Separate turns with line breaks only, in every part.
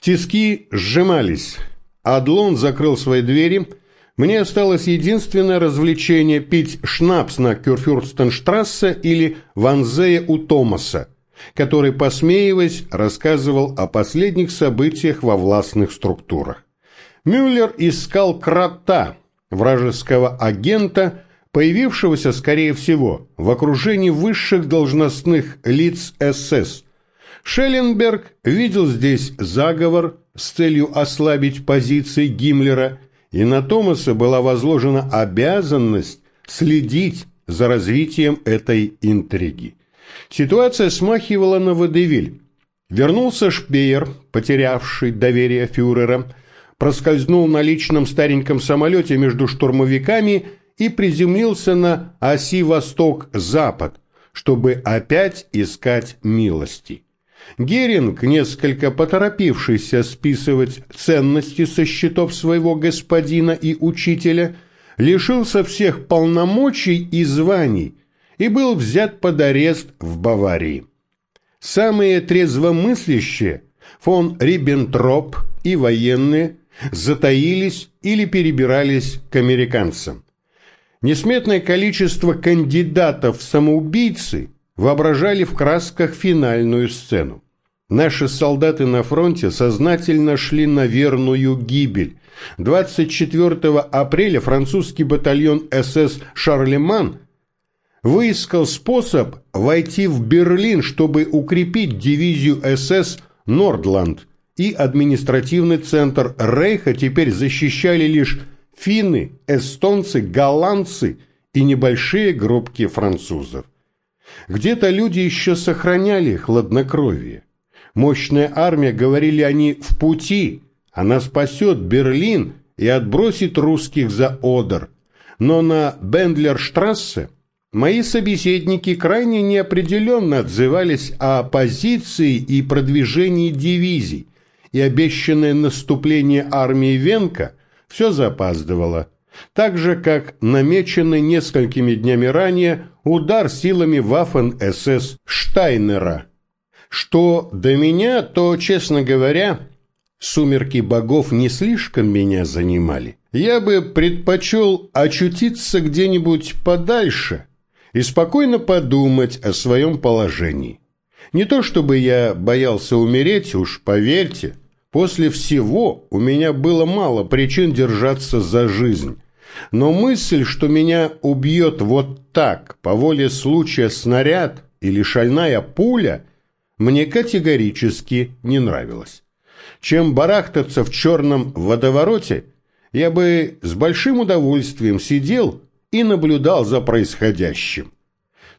Тиски сжимались. Адлон закрыл свои двери. Мне осталось единственное развлечение – пить шнапс на Кюрфюрстенштрассе или Ванзее у Томаса, который, посмеиваясь, рассказывал о последних событиях во властных структурах. Мюллер искал крота, вражеского агента, появившегося, скорее всего, в окружении высших должностных лиц СС. Шелленберг видел здесь заговор с целью ослабить позиции Гиммлера, и на Томаса была возложена обязанность следить за развитием этой интриги. Ситуация смахивала на водевиль. Вернулся Шпеер, потерявший доверие фюрера, проскользнул на личном стареньком самолете между штурмовиками и приземлился на оси восток-запад, чтобы опять искать милости. Геринг, несколько поторопившийся списывать ценности со счетов своего господина и учителя, лишился всех полномочий и званий и был взят под арест в Баварии. Самые трезвомыслящие, фон Риббентроп и военные, затаились или перебирались к американцам. Несметное количество кандидатов в самоубийцы воображали в красках финальную сцену. Наши солдаты на фронте сознательно шли на верную гибель. 24 апреля французский батальон СС «Шарлеман» выискал способ войти в Берлин, чтобы укрепить дивизию СС «Нордланд», и административный центр Рейха теперь защищали лишь финны, эстонцы, голландцы и небольшие группки французов. Где-то люди еще сохраняли хладнокровие. Мощная армия, говорили они, в пути, она спасет Берлин и отбросит русских за Одер. Но на Бендлерштрассе мои собеседники крайне неопределенно отзывались о позиции и продвижении дивизий, и обещанное наступление армии Венка все запаздывало, так же, как намеченный несколькими днями ранее удар силами Ваффен-СС Штайнера. Что до меня, то, честно говоря, сумерки богов не слишком меня занимали. Я бы предпочел очутиться где-нибудь подальше и спокойно подумать о своем положении. Не то чтобы я боялся умереть, уж поверьте, После всего у меня было мало причин держаться за жизнь. Но мысль, что меня убьет вот так, по воле случая снаряд или шальная пуля, мне категорически не нравилась. Чем барахтаться в черном водовороте, я бы с большим удовольствием сидел и наблюдал за происходящим.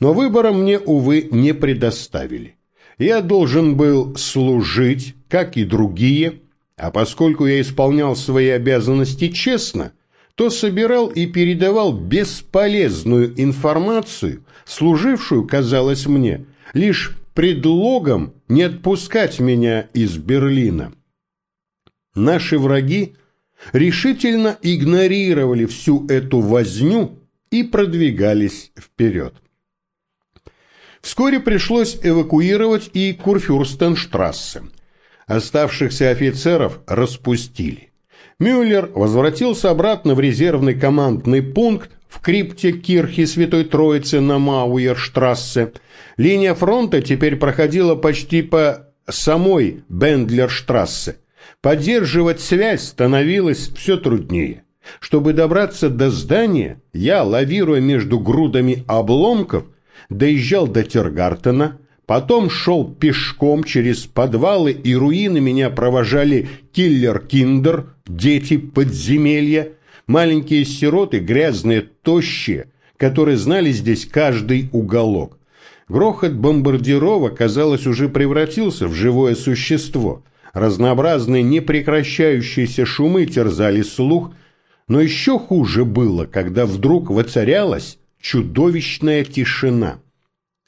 Но выбора мне, увы, не предоставили. Я должен был служить, как и другие, а поскольку я исполнял свои обязанности честно, то собирал и передавал бесполезную информацию, служившую, казалось мне, лишь предлогом не отпускать меня из Берлина. Наши враги решительно игнорировали всю эту возню и продвигались вперед. Вскоре пришлось эвакуировать и Курфюрстенштрассе. Оставшихся офицеров распустили. Мюллер возвратился обратно в резервный командный пункт в крипте Кирхи Святой Троицы на Мауерштрассе. Линия фронта теперь проходила почти по самой Бендлерштрассе. Поддерживать связь становилось все труднее. Чтобы добраться до здания, я, лавируя между грудами обломков, доезжал до Тиргартена, потом шел пешком через подвалы и руины меня провожали Kellerkinder, дети подземелья, маленькие сироты, грязные, тощие, которые знали здесь каждый уголок. Грохот бомбардировок, казалось, уже превратился в живое существо. Разнообразные непрекращающиеся шумы терзали слух, но еще хуже было, когда вдруг воцарялась чудовищная тишина.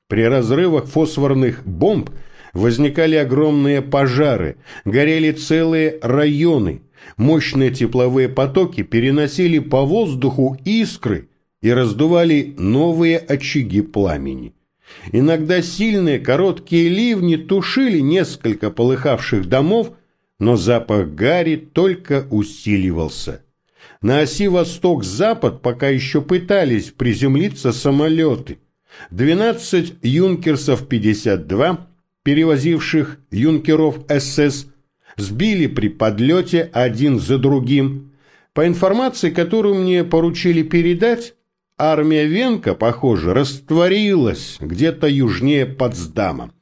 При разрывах фосфорных бомб возникали огромные пожары, горели целые районы, мощные тепловые потоки переносили по воздуху искры и раздували новые очаги пламени. Иногда сильные короткие ливни тушили несколько полыхавших домов, но запах гари только усиливался. На оси восток-запад пока еще пытались приземлиться самолеты. 12 «Юнкерсов-52», перевозивших юнкеров СС, сбили при подлете один за другим. По информации, которую мне поручили передать, армия Венка, похоже, растворилась где-то южнее Потсдама.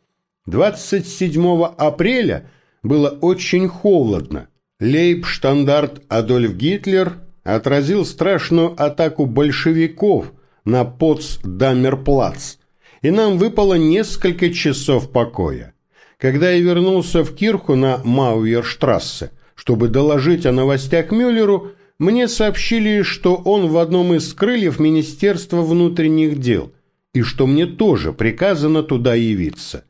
27 апреля было очень холодно. Лейбштандарт Адольф Гитлер отразил страшную атаку большевиков на Потсдамерплац, и нам выпало несколько часов покоя. Когда я вернулся в Кирху на Мауерштрассе, чтобы доложить о новостях Мюллеру, мне сообщили, что он в одном из крыльев Министерства внутренних дел, и что мне тоже приказано туда явиться.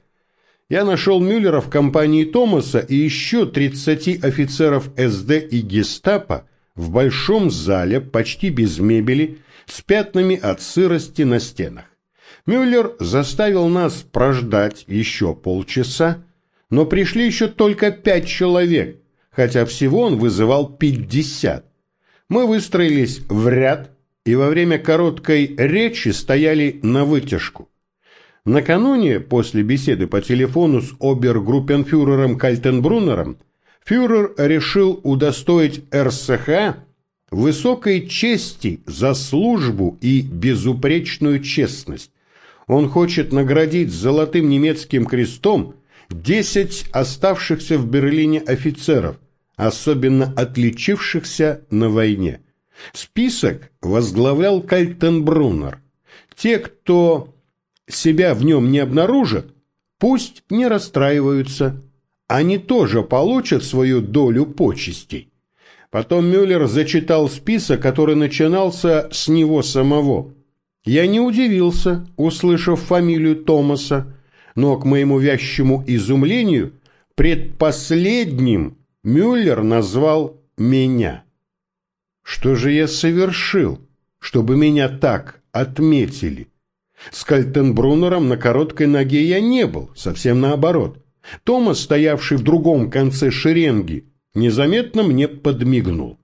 Я нашел Мюллера в компании Томаса и еще 30 офицеров СД и гестапо в большом зале, почти без мебели, с пятнами от сырости на стенах. Мюллер заставил нас прождать еще полчаса, но пришли еще только пять человек, хотя всего он вызывал пятьдесят. Мы выстроились в ряд и во время короткой речи стояли на вытяжку. Накануне, после беседы по телефону с обергруппенфюрером Кальтенбруннером, фюрер решил удостоить РСХ высокой чести за службу и безупречную честность. Он хочет наградить золотым немецким крестом 10 оставшихся в Берлине офицеров, особенно отличившихся на войне. Список возглавлял Кальтенбруннер. Те, кто себя в нем не обнаружат, пусть не расстраиваются. Они тоже получат свою долю почестей. Потом Мюллер зачитал список, который начинался с него самого. Я не удивился, услышав фамилию Томаса, но, к моему вязчему изумлению, предпоследним Мюллер назвал меня. Что же я совершил, чтобы меня так отметили? С Кальтенбруннером на короткой ноге я не был, совсем наоборот. Томас, стоявший в другом конце шеренги, незаметно мне подмигнул.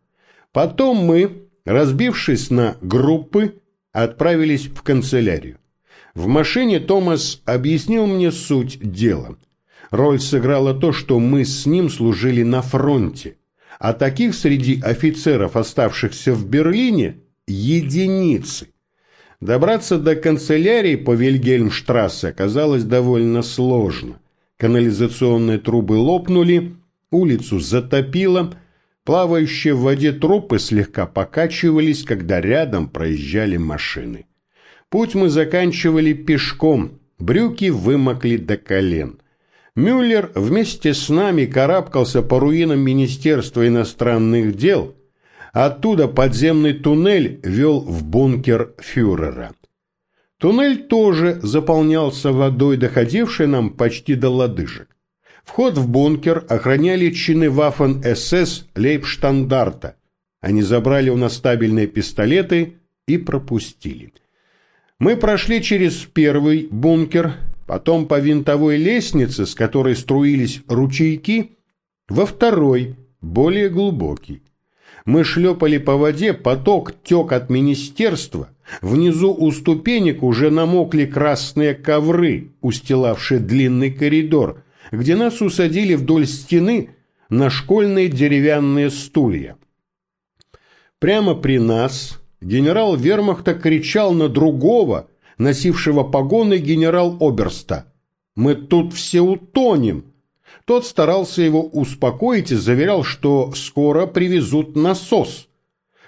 Потом мы, разбившись на группы, отправились в канцелярию. В машине Томас объяснил мне суть дела. Роль сыграла то, что мы с ним служили на фронте, а таких среди офицеров, оставшихся в Берлине, единицы. Добраться до канцелярии по Вильгельмштрассе оказалось довольно сложно. Канализационные трубы лопнули, улицу затопило, плавающие в воде трупы слегка покачивались, когда рядом проезжали машины. Путь мы заканчивали пешком, брюки вымокли до колен. Мюллер вместе с нами карабкался по руинам Министерства иностранных дел – Оттуда подземный туннель вел в бункер фюрера. Туннель тоже заполнялся водой, доходившей нам почти до лодыжек. Вход в бункер охраняли чины Ваффен-СС Лейбштандарта. Они забрали у нас стабильные пистолеты и пропустили. Мы прошли через первый бункер, потом по винтовой лестнице, с которой струились ручейки, во второй, более глубокий. Мы шлепали по воде, поток тек от министерства. Внизу у ступенек уже намокли красные ковры, устилавшие длинный коридор, где нас усадили вдоль стены на школьные деревянные стулья. Прямо при нас генерал вермахта кричал на другого, носившего погоны генерал-оберста. «Мы тут все утонем!» Тот старался его успокоить и заверял, что скоро привезут насос.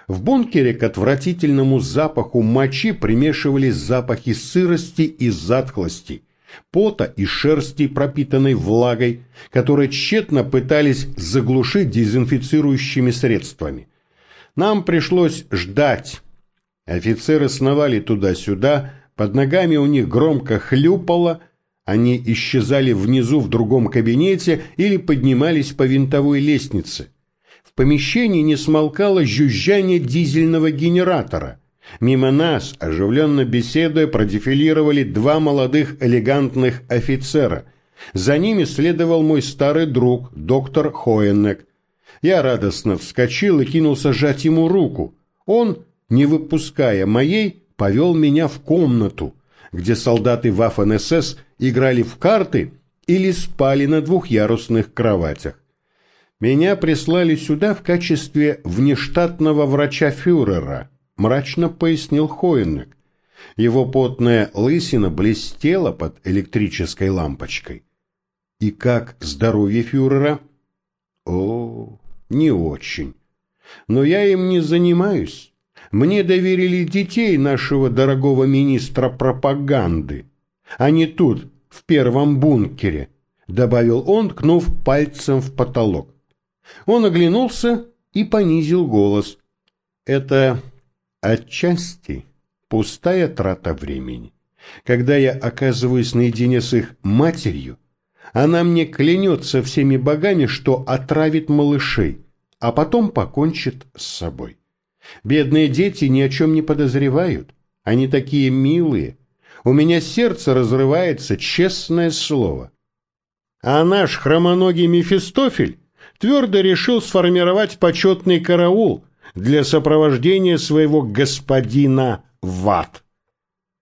В бункере к отвратительному запаху мочи примешивались запахи сырости и затхлости, пота и шерсти, пропитанной влагой, которые тщетно пытались заглушить дезинфицирующими средствами. Нам пришлось ждать. Офицеры сновали туда-сюда, под ногами у них громко хлюпало – они исчезали внизу в другом кабинете или поднимались по винтовой лестнице. В помещении не смолкало жужжание дизельного генератора. Мимо нас, оживленно беседуя, продефилировали два молодых элегантных офицера. За ними следовал мой старый друг, доктор Хоенек. Я радостно вскочил и кинулся сжать ему руку. Он, не выпуская моей, повел меня в комнату, где солдаты Waffen-СС играли в карты или спали на двухъярусных кроватях. Меня прислали сюда в качестве внештатного врача фюрера, мрачно пояснил Хоенек. Его потная лысина блестела под электрической лампочкой. И как здоровье фюрера? О, не очень. Но я им не занимаюсь. Мне доверили детей нашего дорогого министра пропаганды. Они тут, в первом бункере, добавил он, ткнув пальцем в потолок. Он оглянулся и понизил голос. Это отчасти пустая трата времени. Когда я оказываюсь наедине с их матерью, она мне клянется всеми богами, что отравит малышей, а потом покончит с собой. Бедные дети ни о чем не подозревают. Они такие милые. У меня сердце разрывается, честное слово. А наш хромоногий Мефистофель твердо решил сформировать почетный караул для сопровождения своего господина в ад.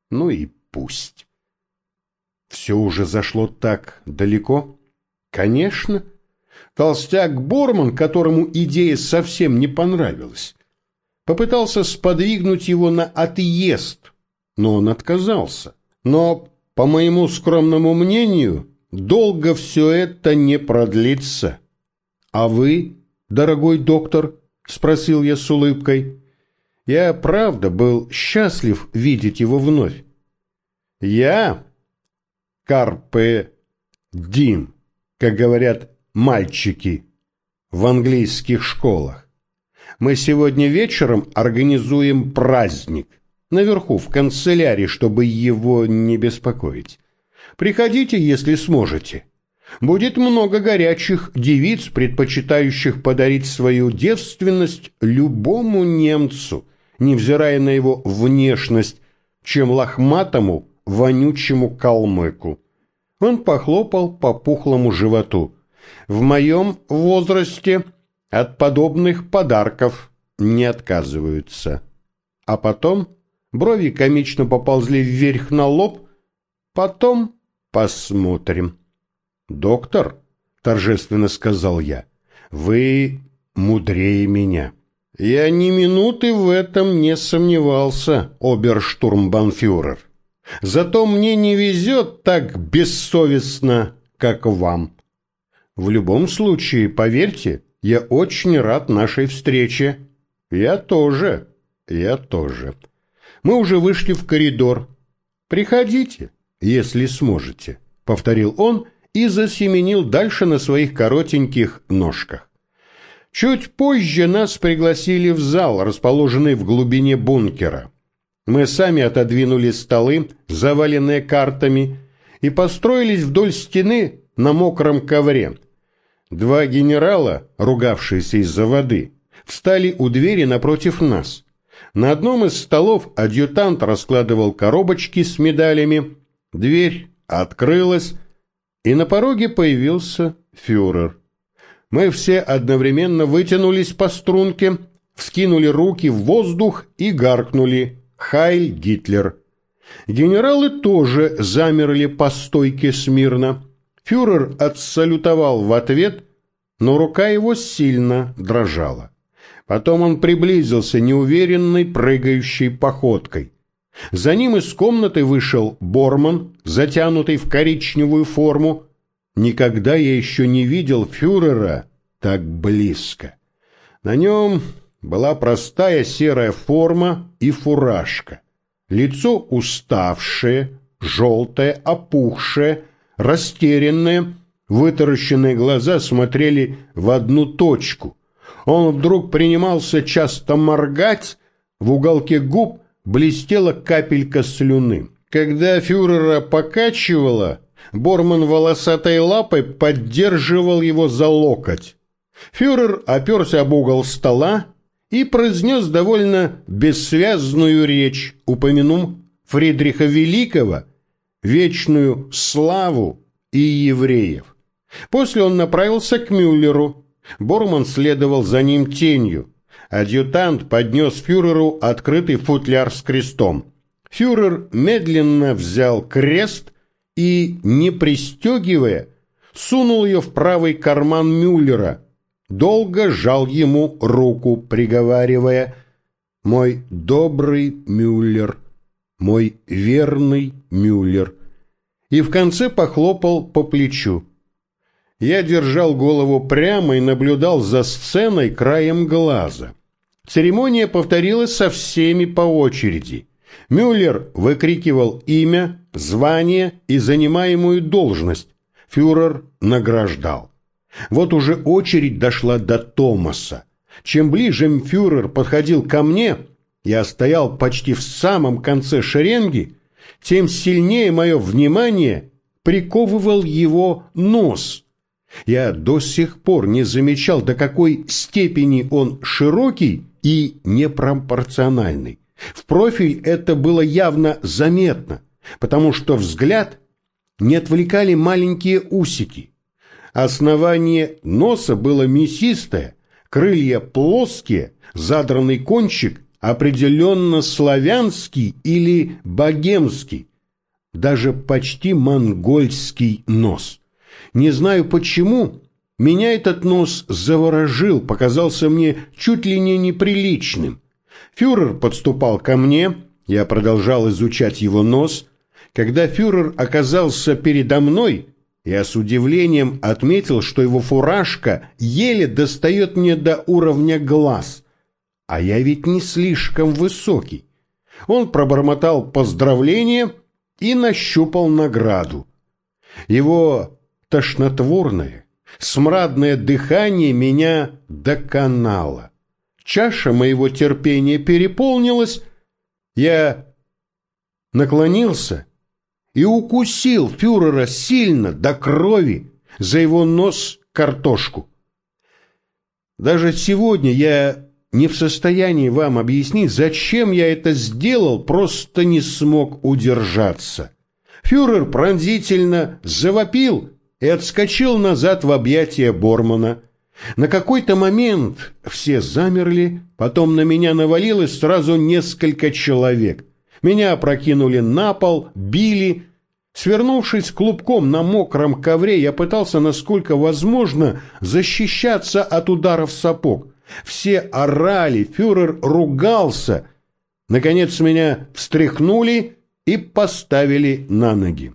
Ну и пусть. Все уже зашло так далеко? Конечно. Толстяк Борман, которому идея совсем не понравилась, попытался сподвигнуть его на отъезд, но он отказался. Но, по моему скромному мнению, долго все это не продлится. А вы, дорогой доктор, спросил я с улыбкой. Я правда был счастлив видеть его вновь. Я Карпе Дим, как говорят мальчики в английских школах. Мы сегодня вечером организуем праздник наверху в канцелярии, чтобы его не беспокоить. Приходите, если сможете. Будет много горячих девиц, предпочитающих подарить свою девственность любому немцу, невзирая на его внешность, чем лохматому, вонючему калмыку. Он похлопал по пухлому животу. В моем возрасте от подобных подарков не отказываются. А потом брови комично поползли вверх на лоб, потом посмотрим. «Доктор», — торжественно сказал я, — «вы мудрее меня». Я ни минуты в этом не сомневался, оберштурмбанфюрер. Зато мне не везет так бессовестно, как вам. В любом случае, поверьте, я очень рад нашей встрече. Я тоже, я тоже. Мы уже вышли в коридор. Приходите, если сможете, повторил он и засеменил дальше на своих коротеньких ножках. Чуть позже нас пригласили в зал, расположенный в глубине бункера. Мы сами отодвинули столы, заваленные картами, и построились вдоль стены на мокром ковре. Два генерала, ругавшиеся из-за воды, встали у двери напротив нас. На одном из столов адъютант раскладывал коробочки с медалями, дверь открылась, и на пороге появился фюрер. Мы все одновременно вытянулись по струнке, вскинули руки в воздух и гаркнули «Хайль Гитлер!». Генералы тоже замерли по стойке смирно. Фюрер отсалютовал в ответ, но рука его сильно дрожала. Потом он приблизился неуверенной прыгающей походкой. За ним из комнаты вышел Борман, затянутый в коричневую форму. Никогда я еще не видел фюрера так близко. На нем была простая серая форма и фуражка. Лицо уставшее, желтое, опухшее, растерянное, вытаращенные глаза смотрели в одну точку. Он вдруг принимался часто моргать, в уголке губ блестела капелька слюны. Когда фюрера покачивало, Борман волосатой лапой поддерживал его за локоть. Фюрер оперся об угол стола и произнес довольно бессвязную речь, упомянув Фридриха Великого, вечную славу и евреев. После он направился к Мюллеру. Борман следовал за ним тенью. Адъютант поднес фюреру открытый футляр с крестом. Фюрер медленно взял крест и, не пристегивая, сунул ее в правый карман Мюллера. Долго жал ему руку, приговаривая «Мой добрый Мюллер, мой верный Мюллер». И в конце похлопал по плечу. Я держал голову прямо и наблюдал за сценой краем глаза. Церемония повторилась со всеми по очереди. Мюллер выкрикивал имя, звание и занимаемую должность. Фюрер награждал. Вот уже очередь дошла до Томаса. Чем ближе фюрер подходил ко мне, я стоял почти в самом конце шеренги, тем сильнее мое внимание приковывал его нос. Я до сих пор не замечал, до какой степени он широкий и непропорциональный. В профиль это было явно заметно, потому что взгляд не отвлекали маленькие усики. Основание носа было мясистое, крылья плоские, задранный кончик определенно славянский или богемский, даже почти монгольский нос. Не знаю почему, меня этот нос заворожил, показался мне чуть ли не неприличным. Фюрер подступал ко мне, я продолжал изучать его нос. Когда фюрер оказался передо мной, я с удивлением отметил, что его фуражка еле достает мне до уровня глаз. А я ведь не слишком высокий. Он пробормотал поздравление и нащупал награду. Его тошнотворное, смрадное дыхание меня доконало. Чаша моего терпения переполнилась, я наклонился и укусил фюрера сильно до крови за его нос картошку. Даже сегодня я не в состоянии вам объяснить, зачем я это сделал, просто не смог удержаться. Фюрер пронзительно завопил и отскочил назад в объятия Бормана. На какой-то момент все замерли, потом на меня навалилось сразу несколько человек. Меня опрокинули на пол, били. Свернувшись клубком на мокром ковре, я пытался, насколько возможно, защищаться от ударов сапог. Все орали, фюрер ругался. Наконец меня встряхнули и поставили на ноги.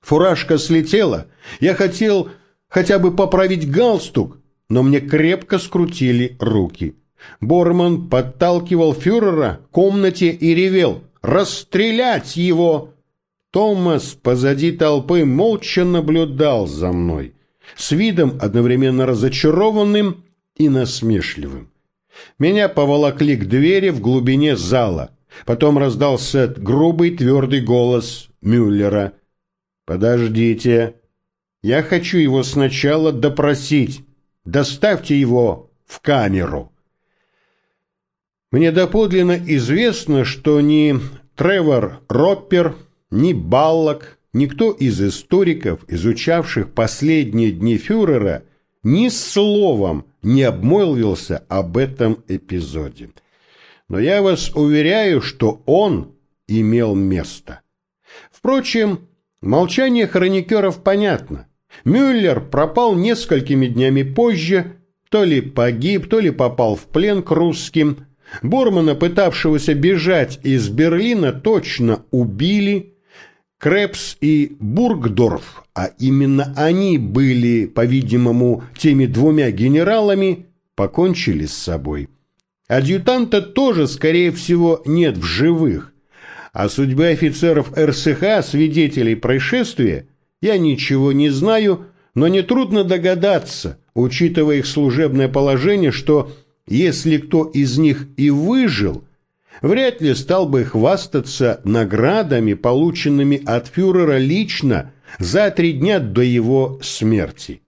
Фуражка слетела. Я хотел хотя бы поправить галстук, но мне крепко скрутили руки. Борман подталкивал фюрера к комнате и ревел «Расстрелять его!». Томас позади толпы молча наблюдал за мной, с видом одновременно разочарованным и насмешливым. Меня поволокли к двери в глубине зала. Потом раздался грубый твердый голос Мюллера. «Подождите, я хочу его сначала допросить. Доставьте его в камеру». Мне доподлинно известно, что ни Тревор Роппер, ни Баллок, никто из историков, изучавших последние дни фюрера, ни словом не обмолвился об этом эпизоде. Но я вас уверяю, что он имел место. Впрочем, молчание хроникеров понятно. Мюллер пропал несколькими днями позже, то ли погиб, то ли попал в плен к русским. Бормана, пытавшегося бежать из Берлина, точно убили. Крепс и Бургдорф, а именно они были, по-видимому, теми двумя генералами, покончили с собой. Адъютанта тоже, скорее всего, нет в живых. О судьбе офицеров РСХ, свидетелей происшествия, я ничего не знаю, но нетрудно догадаться, учитывая их служебное положение, что если кто из них и выжил, вряд ли стал бы хвастаться наградами, полученными от фюрера лично за три дня до его смерти.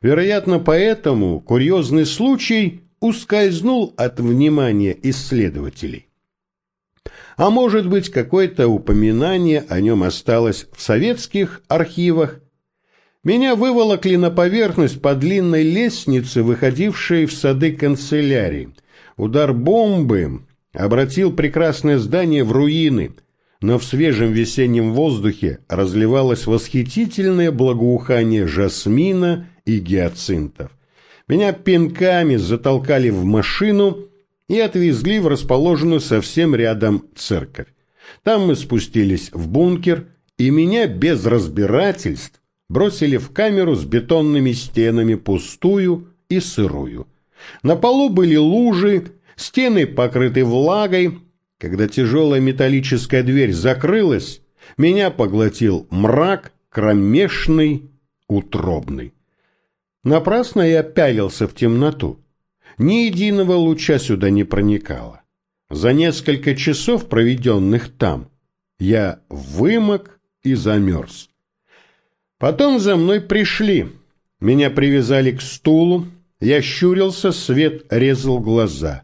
Вероятно, поэтому курьезный случай ускользнул от внимания исследователей. А может быть, какое-то упоминание о нем осталось в советских архивах, Меня выволокли на поверхность по длинной лестнице, выходившей в сады канцелярии. Удар бомбы обратил прекрасное здание в руины, но в свежем весеннем воздухе разливалось восхитительное благоухание жасмина и гиацинтов. Меня пинками затолкали в машину и отвезли в расположенную совсем рядом церковь. Там мы спустились в бункер, и меня без разбирательств бросили в камеру с бетонными стенами пустую и сырую. На полу были лужи, стены покрыты влагой. Когда тяжелая металлическая дверь закрылась, меня поглотил мрак, кромешный, утробный. Напрасно я пялился в темноту. Ни единого луча сюда не проникало. За несколько часов, проведенных там, я вымок и замерз. Потом за мной пришли. Меня привязали к стулу. Я щурился, свет резал глаза.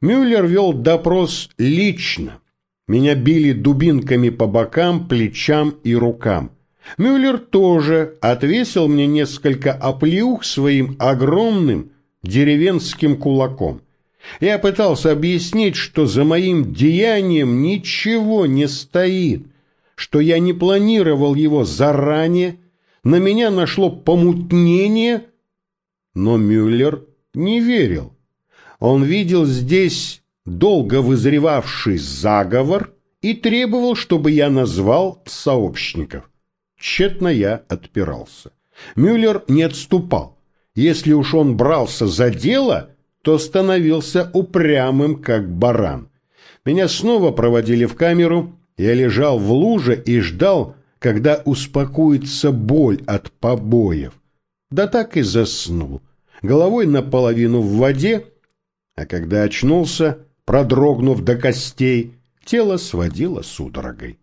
Мюллер вел допрос лично. Меня били дубинками по бокам, плечам и рукам. Мюллер тоже отвесил мне несколько оплеух своим огромным деревенским кулаком. Я пытался объяснить, что за моим деянием ничего не стоит, что я не планировал его заранее, на меня нашло помутнение, но Мюллер не верил. Он видел здесь долго вызревавший заговор и требовал, чтобы я назвал сообщников. Тщетно я отпирался. Мюллер не отступал. Если уж он брался за дело, то становился упрямым, как баран. Меня снова проводили в камеру, я лежал в луже и ждал, когда успокоится боль от побоев. Да так и заснул, головой наполовину в воде, а когда очнулся, продрогнув до костей, тело сводило судорогой.